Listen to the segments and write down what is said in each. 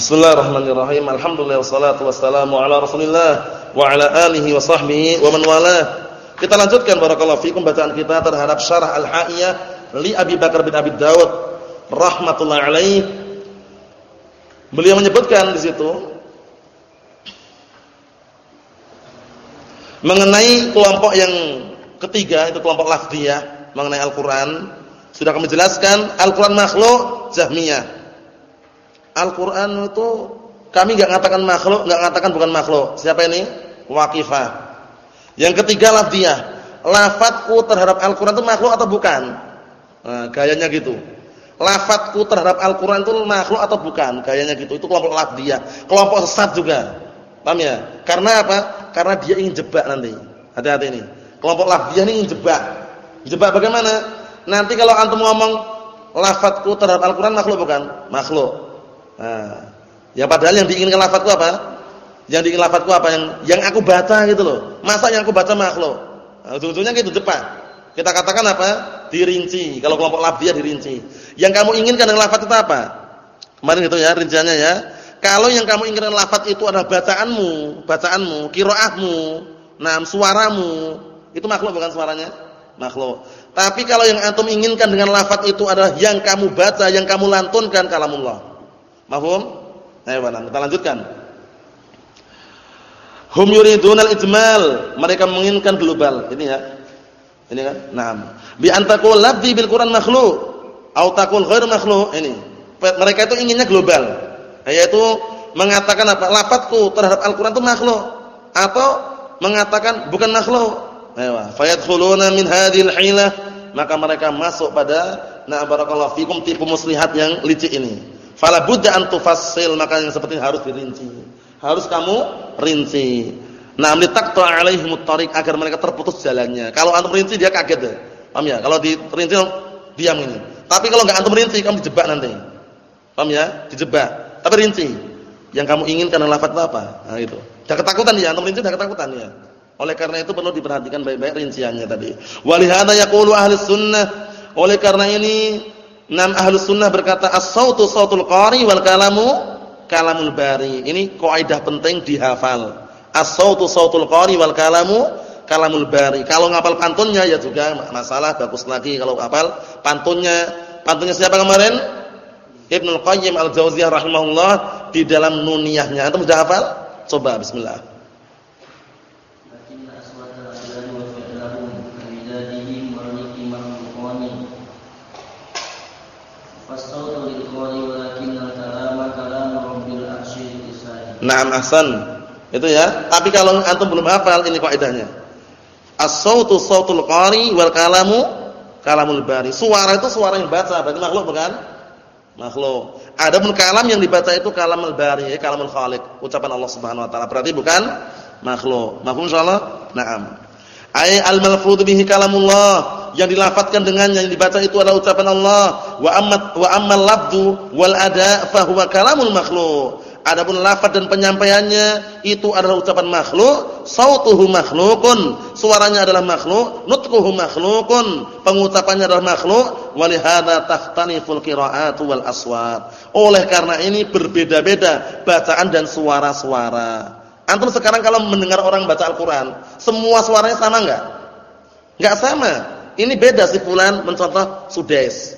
Bismillahirrahmanirrahim. Alhamdulillah wassalatu wassalamu ala Rasulillah wa ala alihi wa sahbihi wa man walah. Kita lanjutkan barakallahu fikum bacaan kita terhadap syarah Al-Ha'iyah li Abi Bakar bin Abi Dawud rahimatullah alaih. Beliau menyebutkan di situ mengenai kelompok yang ketiga itu kelompok lafdiyah mengenai Al-Qur'an. Sudah kami jelaskan Al-Qur'an makhluk Jahmiyah. Al-Qur'an itu kami enggak mengatakan makhluk, enggak mengatakan bukan makhluk. Siapa ini? Waqifah. Yang ketiga lafziyah. Lafadzku terhadap Al-Qur'an itu makhluk atau bukan? Nah, gayanya gitu. Lafadzku terhadap Al-Qur'an itu makhluk atau bukan? Gayanya gitu. Itu kelompok lafziyah. Kelompok sesat juga. Paham ya? Karena apa? Karena dia ingin jebak nanti. Hati-hati ini. Kelompok lafziyah ini ingin jebak. Jebak bagaimana? Nanti kalau antum ngomong lafadzku terhadap Al-Qur'an makhluk bukan? Makhluk. Ya padahal yang diinginkan lafadzku apa? Yang diinginkan lafadzku apa? Yang yang aku baca gitu loh. Masa yang aku baca makhluk? Nah, ujung-ujungnya gitu cepat. Kita katakan apa? Dirinci. Kalau kelompok lafziyah dirinci. Yang kamu inginkan dengan lafaz itu apa? Kemarin gitu ya rinciannya ya. Kalau yang kamu inginkan lafaz itu adalah bacaanmu, bacaanmu, qiraahmu, nah suaramu, itu makhluk bukan suaranya? Makhluk. Tapi kalau yang antum inginkan dengan lafaz itu adalah yang kamu baca, yang kamu lantunkan kalamullah. Mahfum? Ayo? Kita lanjutkan. Hum yuridunal ijmal, mereka menginginkan global. Ini ya. Ini kan? Naam. Bi antaqul labdi bil Quran makhluk atau taqul ghairu makhluk. Ini. Mereka itu inginnya global. Yaitu mengatakan apa? Lafadzku terhadap Al-Qur'an itu makhluk atau mengatakan bukan makhluk. Ayo, fayadkhuluna min hadhil hilah, maka mereka masuk pada na barakallahu fikum tipu muslihat yang licik ini. Fala budda an tufassil, maka yang seperti harus dirinci. Harus kamu rinci. Nah, litaqta alaihimut tariq agar mereka terputus jalannya. Kalau antum rinci dia kaget deh. Paham ya? Kalau dirinci diam ini. Tapi kalau enggak antum rinci kamu dijebak nanti. Paham ya? Dijebak. Tapi rinci. Yang kamu inginkan lafaz apa? Nah, itu. Dah ketakutan dia, antum rinci dah ketakutan ya. Oleh karena itu perlu diperhatikan baik-baik rinciannya tadi. Walihada yaqulu ahli sunnah. Oleh karena ini Nam ahlus sunnah berkata as-sautu sautul qari wal kalamu kalamul bari. Ini kaidah penting dihafal. As-sautu sautul qari wal kalamu kalamul bari. Kalau ngapal pantunnya ya juga masalah bagus lagi kalau hafal pantunnya. Pantunnya siapa kemarin? Ibnu Qayyim Al-Jauziyah rahimahullah di dalam nuniyahnya. Antum sudah hafal? Coba bismillah. Naam ahsan. Itu ya. Tapi kalau antum belum hafal ini kaidahnya. As-sautu sautul qari wal kalamu kalamul bari. Suara itu suara yang baca, berarti makhluk bukan? Makhluk. Adapun kalam yang dibaca itu kalamul bari, ya, kalamul khaliq, ucapan Allah Subhanahu wa taala. Berarti bukan makhluk. Mafhum insyaallah? Naam. Ai al-malfudhu bihi kalamullah. Yang dilafatkan dengan yang dibaca itu adalah ucapan Allah. Wa ammat wa ammal lafdhu wal ada fa huwa kalamul makhluq. Adapun lafaz dan penyampaiannya itu adalah ucapan makhluk, sautuhu makhlukun, suaranya adalah makhluk, nutquhu makhlukun, pengucapannya adalah makhluk, walihada tahtaniful qira'atu wal aswat. Oleh karena ini berbeda-beda bacaan dan suara-suara. Antum sekarang kalau mendengar orang baca Al-Qur'an, semua suaranya sama enggak? Enggak sama. Ini beda si fulan mencontoh Sudais.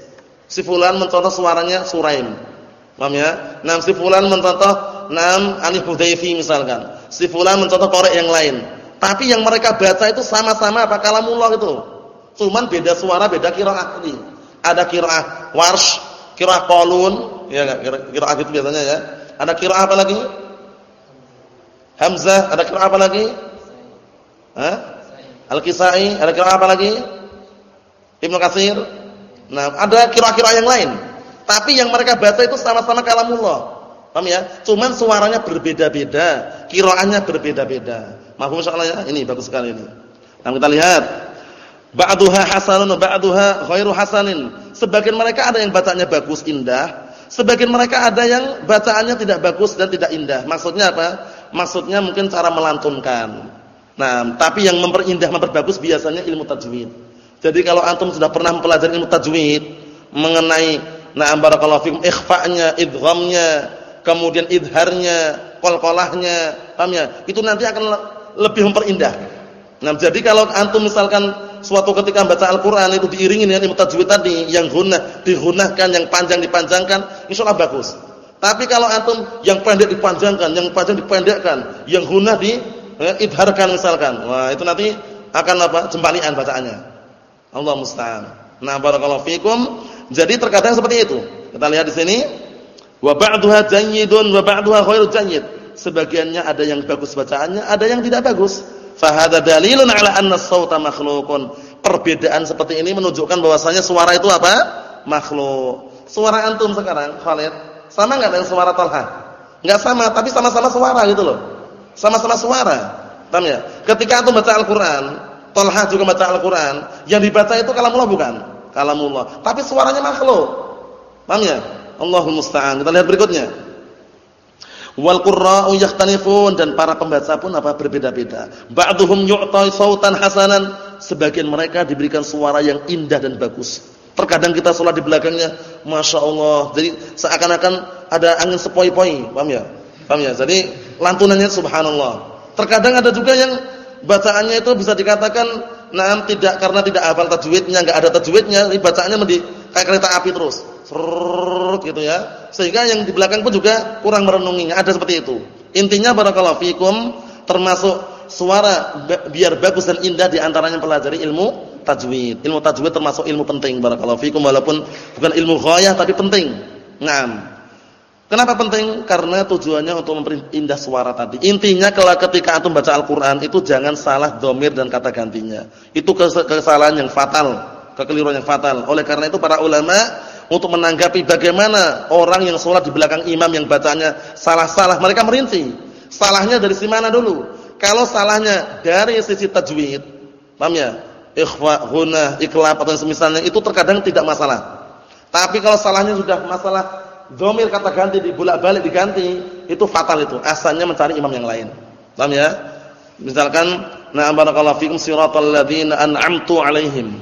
Si fulan mencontoh suaranya Suraim. Paham ya? Nam si fulan mencontoh nam Alif misalkan. Si fulan mencontoh korek yang lain. Tapi yang mereka baca itu sama-sama apa kalamullah itu. Cuman beda suara, beda qiraah tadi. Ada qiraah warsh, qiraah qalun, ya enggak? Qiraah gitu biasanya ya. Ada qiraah apa lagi? Hamzah, ada qiraah apa lagi? Hah? Al-Kisai, ada qiraah apa lagi? Ibnu Katsir. Nah, ada qiraah-qiraah yang lain. Tapi yang mereka baca itu sama-sama kalamullah. Paham ya? Cuman suaranya berbeda-beda, qiraahnya berbeda-beda. Mahfum insyaallah ya? Ini bagus sekali ini. Nah, kita lihat. Ba'duha hasanun wa ba'duha ghairu hasanin. Sebagian mereka ada yang bacanya bagus, indah. Sebagian mereka ada yang bacaannya tidak bagus dan tidak indah. Maksudnya apa? Maksudnya mungkin cara melantunkan. Nah, tapi yang memperindah, memperbagus biasanya ilmu tajwid. Jadi kalau antum sudah pernah mempelajari ilmu tajwid mengenai Na'am barakallahu fikum ikhfa'nya, idghamnya, kemudian idharnya, kolkolahnya, paham ya? Itu nanti akan lebih memperindah. Nah, jadi kalau antum misalkan suatu ketika baca Al-Qur'an itu diiringi dengan ilmu tajwid tadi, yang gunah digunahkan, yang panjang dipanjangkan, insyaallah bagus. Tapi kalau antum yang pendek dipanjangkan, yang panjang dipendekkan, yang gunah di eh, idharkan misalkan. Wah, itu nanti akan apa? jembalian bacaannya. Allah musta'an. Nah, barakallahu fikum. Jadi terkadang seperti itu. Kita lihat di sini Wa ba'daha jayyidun wa ba'daha ghairu jayyid. Sebagiannya ada yang bagus bacaannya, ada yang tidak bagus. Fa hadza dalilun 'ala anna as-sauta makhluqun. Perbedaan seperti ini menunjukkan bahwasanya suara itu apa? Makhluk. Suara antum sekarang, Khalid, sama enggak dengan suara Talha? Enggak sama, tapi sama-sama suara gitu loh. Sama-sama suara. Paham ya? Ketika antum baca Al-Qur'an, Talha juga baca Al-Qur'an, yang dibaca itu kalamullah bukan? Kalamullah. Tapi suaranya makhluk. Paham ya? Allahul musta'an. Kita lihat berikutnya. Wal qurra'u yakhtalifun dan para pembaca pun apa berbeda-beda. Ba'dhum yu'ta sautan hasanan, sebagian mereka diberikan suara yang indah dan bagus. Terkadang kita sholat di belakangnya, masya Allah. Jadi seakan-akan ada angin sepoi-poi, paham ya? Paham ya? Jadi lantunannya subhanallah. Terkadang ada juga yang bacaannya itu bisa dikatakan, nah tidak karena tidak hafal tajwidnya, enggak ada tajwidnya, bacaannya kayak kereta api terus serut gitu ya. Sehingga yang di belakang pun juga kurang merenunginya. Ada seperti itu. Intinya barakallahu fikum termasuk suara biar bagus dan indah di antaranya pelajari ilmu tajwid. Ilmu tajwid termasuk ilmu penting barakallahu fikum walaupun bukan ilmu ghayah tapi penting. Naam. Kenapa penting? Karena tujuannya untuk memperindah suara tadi. Intinya kalau ketika antum baca Al-Qur'an itu jangan salah domir dan kata gantinya. Itu kesalahan yang fatal, kekeliruan yang fatal. Oleh karena itu para ulama untuk menanggapi bagaimana orang yang sholat di belakang imam yang bacanya salah-salah. Mereka merinci. Salahnya dari si mana dulu? Kalau salahnya dari sisi tajwid, paham ya? Ikhfa, huna, iklab atau semisalnya itu terkadang tidak masalah. Tapi kalau salahnya sudah masalah domir kata ganti dibulak-balik diganti, itu fatal itu. Asalnya mencari imam yang lain. Paham ya? Misalkan na'am barakallahu fikum siratal ladzina an'amtu alaihim.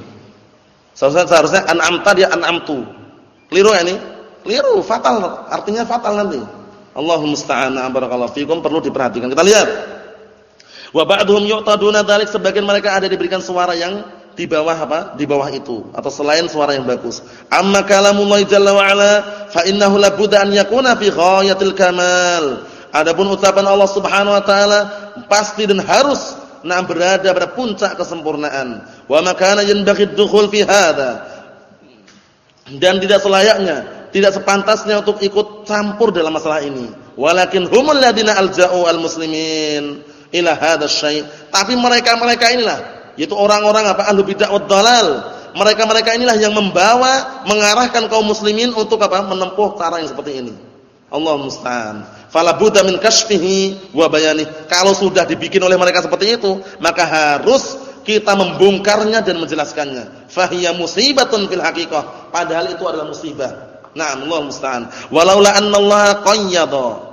Seharusnya seharusnya an'amta dia an'amtu. Keliru ini? Keliru, fatal. Artinya fatal nanti. Allahumma musta'an. Barakallahu fikum perlu diperhatikan. Kita lihat. Wa ba'dhum yu'taduna dzalik sebagian mereka ada diberikan suara yang di bawah apa? Di bawah itu atau selain suara yang bagus. Amma kalamullah jalla wa ala fa innahu la budda an yakuna fi ghayatil kamal. Adapun ucapan Allah Subhanahu wa taala pasti dan harus nah berada pada puncak kesempurnaan. Wa makana yanbaghi dukhul fi hadza dan tidak selayaknya, tidak sepantasnya untuk ikut campur dalam masalah ini. Walakin humul ladina alja'u almuslimin ila hadzal syai'. Tapi mereka-mereka inilah yaitu orang-orang apa ahlu bid'ah wad dalal. Mereka-mereka inilah yang membawa, mengarahkan kaum muslimin untuk apa? menempuh cara yang seperti ini. Allah musta'an. Fala min kashfihi wa bayani. Kalau sudah dibikin oleh mereka seperti itu, maka harus kita membongkarnya dan menjelaskannya. Fahiya musibatun fil haqiqah. Padahal itu adalah musibah. Naam, Allah musta'an. Walaula anna Allah qayyada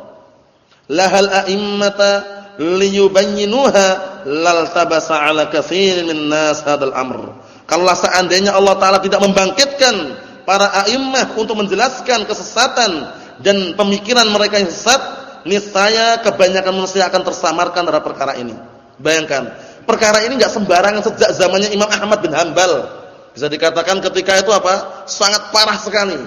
lahal a'immata liyubayyinuha laltabasa ala katsirin min nas hadzal amr. Kalau seandainya Allah taala tidak membangkitkan para a'immah untuk menjelaskan kesesatan dan pemikiran mereka yang sesat, niscaya kebanyakan manusia akan tersamarkan terhadap perkara ini. Bayangkan, perkara ini enggak sembarangan sejak zamannya Imam Ahmad bin Hambal. Bisa dikatakan ketika itu apa? Sangat parah sekali.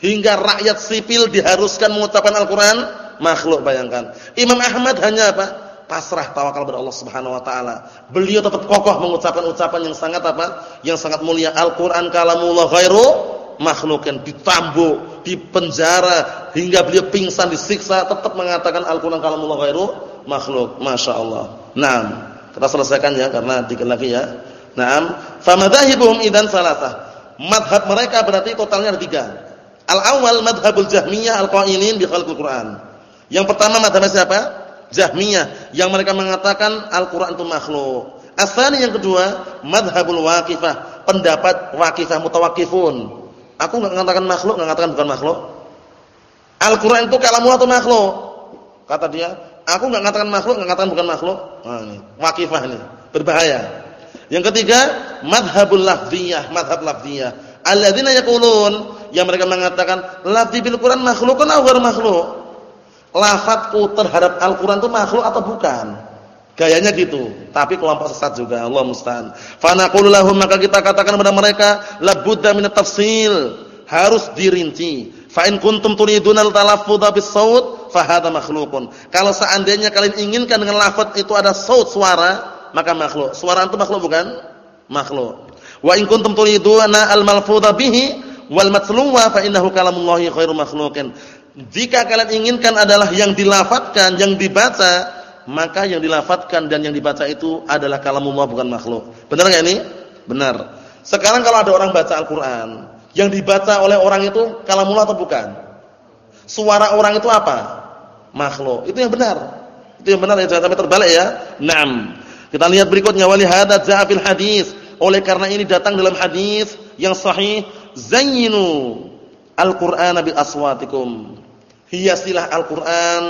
Hingga rakyat sipil diharuskan mengucapkan Al-Qur'an makhluk bayangkan. Imam Ahmad hanya apa? Pasrah tawakal kepada Allah Subhanahu wa taala. Beliau tetap kokoh mengucapkan ucapan yang sangat apa? Yang sangat mulia. Al-Qur'an kalamullah ghairu makhlukin ditambuk, dipenjara hingga beliau pingsan disiksa tetap mengatakan Al-Qur'an kalamullah ghairu makhluk. Masya Allah. Naam. Kita selesaikan ya karena dikit lagi ya. Naam, famadhahibuhum idan salasah. Madhab mereka berarti totalnya ada tiga. Al-awwal madhabul Jahmiyah al-qailin bi khalqil Qur'an. Yang pertama madhab siapa? Jahmiyah yang mereka mengatakan Al-Qur'an itu makhluk. Asani yang kedua madhabul waqifah, pendapat waqifah mutawaqqifun. Aku enggak mengatakan makhluk, enggak mengatakan bukan makhluk. Al-Qur'an itu kalamullah atau makhluk? Kata dia, Aku enggak mengatakan makhluk, enggak mengatakan bukan makhluk. Nah, ini wakifah ini, berbahaya. Yang ketiga, madhabul lafziyah, madhab lafziyah. Alladzina yaqulun yang mereka mengatakan lafzi bil Quran makhlukun ghairu makhluk. Lafadzku terhadap Al-Qur'an itu makhluk atau bukan? Gayanya gitu. Tapi kelompok sesat juga, Allah musta'an. Fa naqulu lahum maka kita katakan kepada mereka, labudda minat tafsil. Harus dirinci. Fa in kuntum turiduna al-talaffuz bis saut fa hadha makhluqun. Kalau seandainya kalian inginkan dengan lafaz itu ada saut suara, maka makhluk. Suara itu makhluk bukan? Makhluk. Wa in kuntum turiduna al-malfudha bihi wal matluwa fa innahu kalamullahi khairu makhluqin. Jika kalian inginkan adalah yang dilafatkan, yang dibaca, maka yang dilafatkan dan yang dibaca itu adalah kalamullah bukan makhluk. Benar enggak ini? Benar. Sekarang kalau ada orang baca Al-Qur'an, yang dibaca oleh orang itu kalamullah atau bukan? Suara orang itu apa? Makhluk. Itu yang benar. Itu yang benar ya jangan sampai terbalik ya. Naam. Kita lihat berikutnya wali hadza ja'a fil hadis. Oleh karena ini datang dalam hadis yang sahih, zayyinu al-Qur'ana bi aswatikum hiasilah Al-Quran,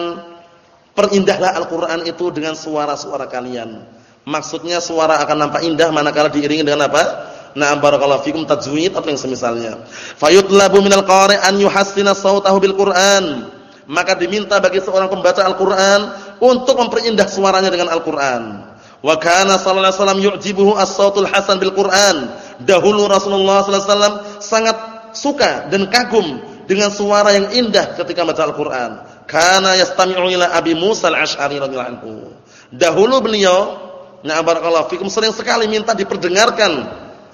perindahlah Al-Quran itu dengan suara-suara kalian. Maksudnya suara akan nampak indah manakala diiringi dengan apa? Na'am barakallahu fikum tajwid atau yang semisalnya. Fayutlabu minal qari an yuhassina sautahu bil Qur'an. Maka diminta bagi seorang pembaca Al-Qur'an untuk memperindah suaranya dengan Al-Qur'an. Wa kana sallallahu alaihi wasallam yu'jibuhu as-sautul hasan bil Qur'an. Dahulu Rasulullah sallallahu alaihi wasallam sangat suka dan kagum dengan suara yang indah ketika baca Al-Qur'an. Kana yastami'u ila Abi Musa al-Asy'ari radhiyallahu. Dahulu beliau, na barakallahu fikum sering sekali minta diperdengarkan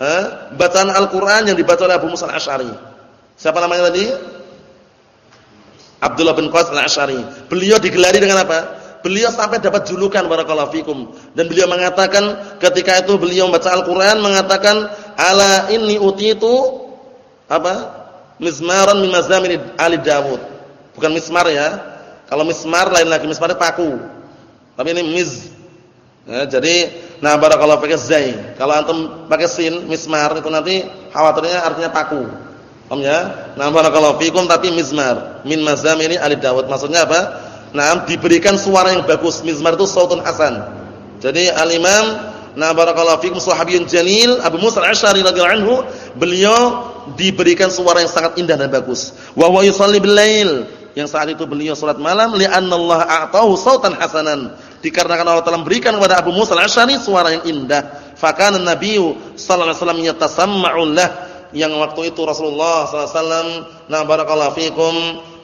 eh, bacaan Al-Qur'an yang dibaca oleh Abu Musa al-Asy'ari. Siapa namanya tadi? Abdullah bin Qais al-Asy'ari. Beliau digelari dengan apa? Beliau sampai dapat julukan barakallahu fikum dan beliau mengatakan ketika itu beliau membaca Al-Qur'an mengatakan ala inni utitu apa? Mizmaran min mazamin Ali Dawud. Bukan mismar ya. Kalau mismar lain lagi, mismar itu paku. Tapi ini miz. Ya, jadi nah barakallahu pakai zai. Kalau antum pakai sin, mismar itu nanti khawatirnya artinya paku. Paham ya? Nah barakallahu fikum tapi mizmar min mazamini Ali Dawud. Maksudnya apa? Nah, diberikan suara yang bagus. Mizmar itu sautun hasan. Jadi al-Imam Nah barakallahu fikum sahabiyun jalil Abu Musa al-Asy'ari radhiyallahu anhu, beliau diberikan suara yang sangat indah dan bagus. Wa huwa yusalli bil. Yang saat itu beliau salat malam li'anna Allah a'tahu sautan hasanan. Dikarenakan Allah telah memberikan kepada Abu Musa al-Asy'ari suara yang indah. Fakana Nabi sallallahu alaihi wasallam yatasamma'u lah. Yang waktu itu Rasulullah sallallahu alaihi wasallam, nah barakallahu fikum,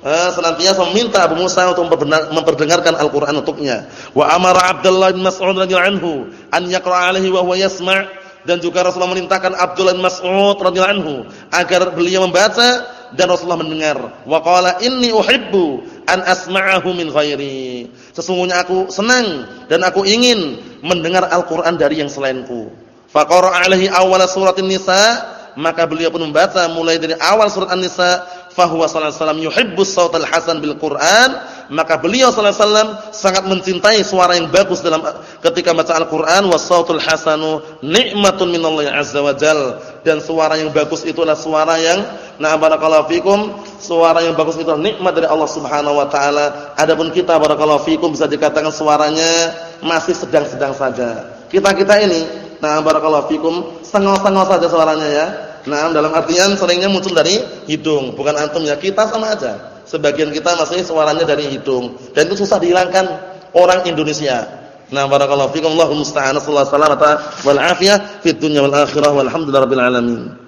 eh, senantiasa meminta Abu Musa untuk memperdengarkan Al-Qur'an untuknya. Wa amara Abdullah bin Mas'ud radhiyallahu anhu an yaqra' alaihi wa huwa yasma' dan juga Rasulullah memerintahkan Abdullah Mas'ud radhiyallahu anhu agar beliau membaca dan Rasulullah mendengar. Wa qala inni uhibbu an asma'ahu min ghairi. Sesungguhnya aku senang dan aku ingin mendengar Al-Qur'an dari yang selainku. Fa qara'a alaihi awwal suratin nisa, maka beliau pun membaca mulai dari awal surat An-Nisa fahuwa sallallahu alaihi wasallam yuhibbus sautal hasan bil Qur'an maka beliau sallallahu alaihi sangat mencintai suara yang bagus dalam ketika baca Al-Qur'an was sautul hasanu nikmatun minallahi azza wa jal dan suara yang bagus itulah suara yang na barakallahu fikum suara yang bagus itu nikmat dari Allah Subhanahu wa taala adapun kita barakallahu fikum bisa dikatakan suaranya masih sedang-sedang saja kita-kita ini nah barakallahu fikum sengol-sengol saja suaranya ya Nah, dalam artian seringnya muncul dari hidung, bukan antum ya. Kita sama aja. Sebagian kita masih suaranya dari hidung dan itu susah dihilangkan orang Indonesia. Nah, barakallahu fikum Allahu musta'an sallallahu alaihi wasallam wal afiyah fid dunya wal akhirah walhamdulillahirabbil alamin.